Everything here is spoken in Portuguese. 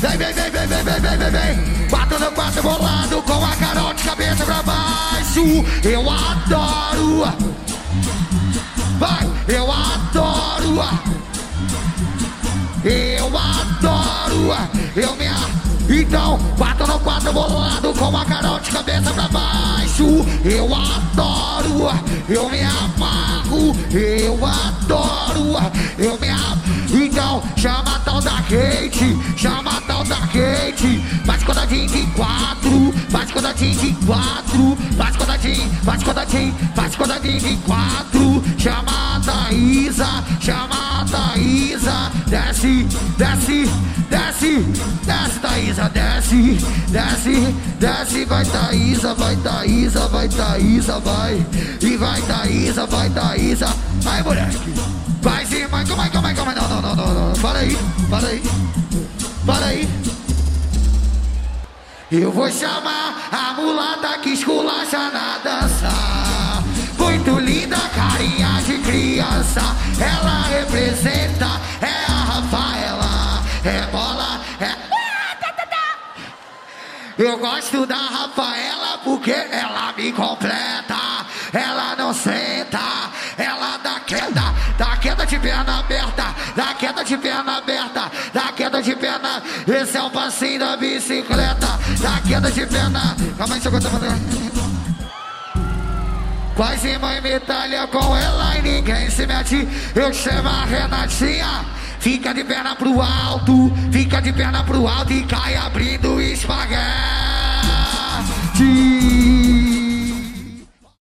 Vem, vem, vem, vem, vem, vem, vem, vem, vem. Quatro no quatro bolado com a Carol de cabeça pra baixo. Eu adoro. Vai, eu adoro. Eu adoro. Eu me então, quatro no quatro bolado com a Carol de cabeça pra baixo. Eu adoro, eu me amarro, eu adoro, chama tal da Kate, chama tal da Kate. Bate quadradinho de quatro, bate quadradinho de quatro, bate quadradinho, bate quadradinho, bate quadradinho de quatro. Chama a Thaísa, chama a Thaísa. Desce, desce, desce, desce, Thaísa, desce, desce, desce. Vai, Thaísa, vai, Thaísa, vai, Thaísa, vai. E vai, Thaísa, vai, Thaísa. Vai, moleque. Para aí, para aí. Para aí. Eu vou chamar a mulata que esculacha na dança. Muito linda, carinha de criança. Ela representa, é a Rafaela. É bola, é. Eu gosto da Rafaela porque ela me completa. Ela não senta, ela dá queda, dá queda de perna aberta, Esse é o passinho da bicicleta, dá queda de perna. Calma aí, deixa eu contar Quase mãe medalha com ela e ninguém se mete. Eu chamo a Renatinha. Fica de perna pro alto, fica de perna pro alto e cai abrindo espaguete.